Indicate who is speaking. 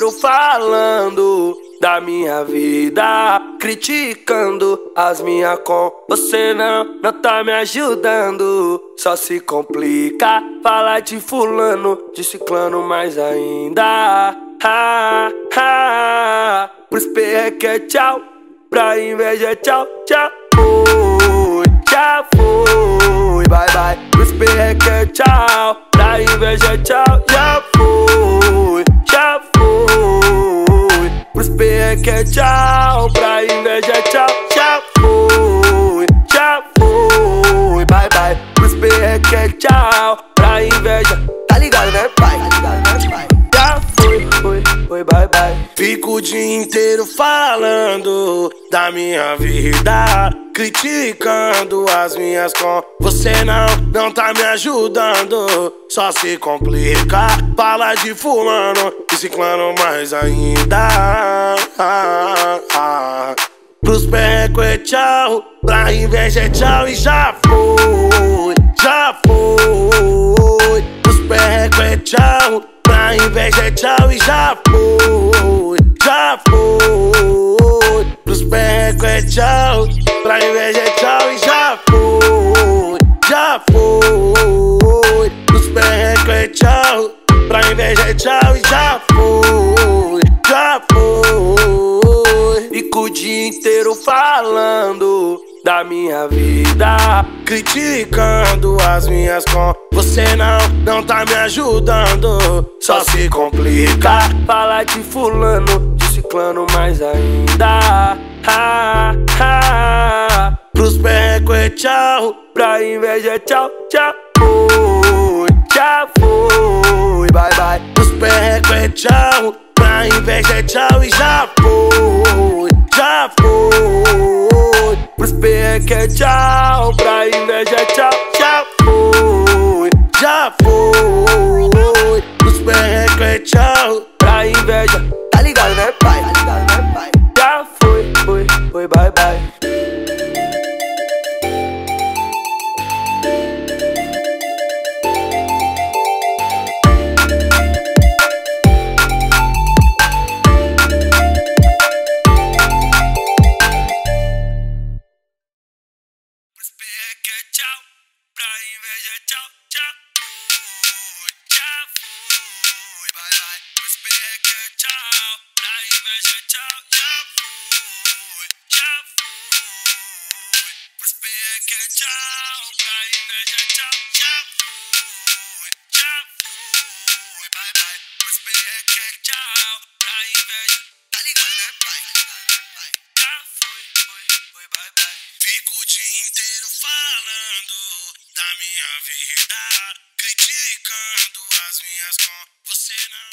Speaker 1: inteiro falando da minha vida, criticando as minhas com. Você não, não tá me ajudando. Só se complica falar de fulano, de ciclano mais ainda. Ha, ha. Pros PR que é tchau, pra inveja é tchau, tchau. É tchau, pra inveja é tchau, já foi, foi, bye bye. Pros PR que é tchau, pra inveja, tá ligado né pai? Tá ligado né pai? Já foi, foi, foi, bye bye. Fico o dia inteiro falando da minha vida, criticando as minhas com. Você não, não tá me ajudando. Só se complica, fala de fulano e ciclano mais ainda. Perrecos é tchau, pra inveja é tchau e já foi, já foi. Pros perrecos é tchau, pra inveja é tchau e já foi, já foi. Pros perrecos é tchau, pra inveja é tchau e já foi, já foi. Pros perrecos é tchau, pra inveja é tchau e já foi, Fico o dia inteiro falando da minha vida, criticando as minhas com. Você não, não tá me ajudando. Só se complica falar de fulano, de ciclano mais ainda. Ha, ha. Pros perrecos é tchau, pra inveja é tchau, tchau. Foi, já foi, bye bye. Pros perrecos é tchau, pra inveja é tchau e já foi, Perrecos é tchau, pra inveja é tchau, já foi, já foi. Pros perrecos é tchau, pra inveja, tá ligado né pai? Tá ligado né pai? Já foi, foi, foi, bye bye. Inveja tchau, já fui, já fui. Pros perrecos é tchau, pra inveja tchau, já fui, já fui, bye bye. Pros perrecos é tchau, pra inveja, tá ligado né pai? Tá ligado né pai? Já foi, foi, foi, bye bye. Fico o dia inteiro falando da minha vida, criticando as minhas com. Você não.